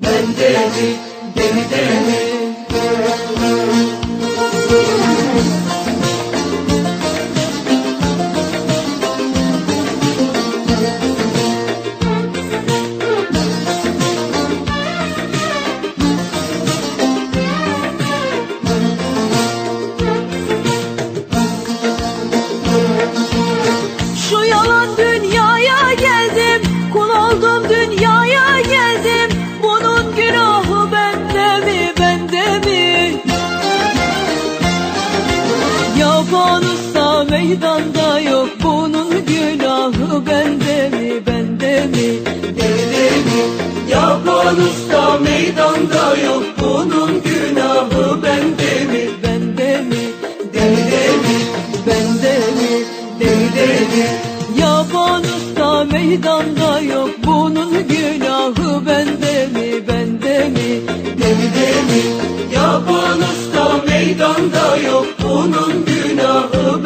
Bende mi, gemide mi? Usta meydanda yok Bunun günahı bende mi bende mi Bende mi? Yapan usta meydanda yok Bunun günahı bende mi? Bende mi Bende mi? bende mi Bende mi? Yapan usta meydanda yok Bunun günahı bende mi bende mi Bende mi? Yapan usta meydanda yok Bunun günahı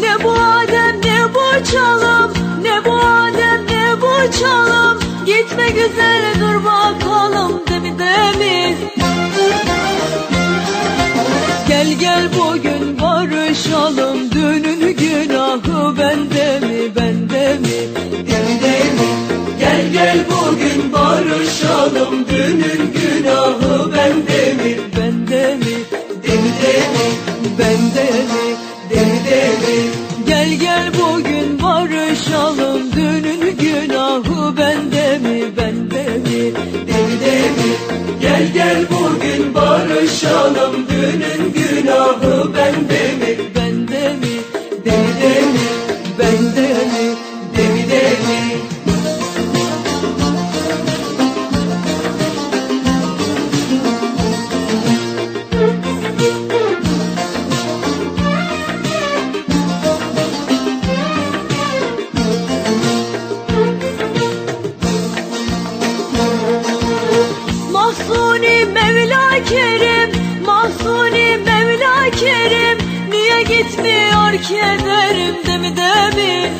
Ne bu Adem ne bu çalım? Ne bu Adem ne bu çalım? Gitme güzel dur bakalım demi demi Gel gel bugün barışalım Dünün günahı bende mi bende mi? Bende mi? Gel gel bugün barışalım Dünün Gel gel bugün barışalım. Dünün günahı bende mi bende mi? Bende mi? Gel gel bugün barışalım. Dünün günahı Mahsuni Mevla Kerim Mahsuni Mevla Kerim Niye gitmiyor kederim demi demi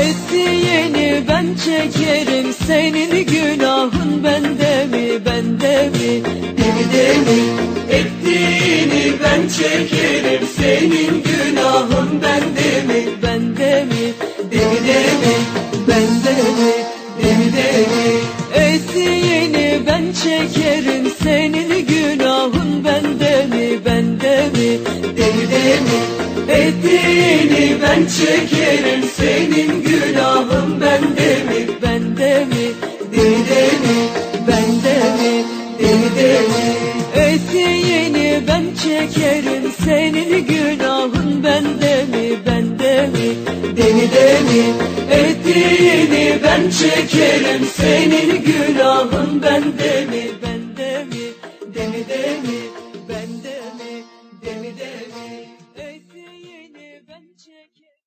Ettiğini ben çekerim Senin günahın bende mi bende mi Bende mi? Ettiğini ben çekerim Senin günahın bende mi? Bende mi Bende mi? bende mi Bende mi? Ettiğini ben çekerim Senin günahın bende mi bende mi Bende mi? Ettiğini ben çekerim Senin günahın bende mi? bende mi Bende mi? bende mi Bende mi? Ettiğini ben çekerim Senin günahın bende mi bende mi Bende mi? Ettiğini ben çekerim Senin günahın bende chicken.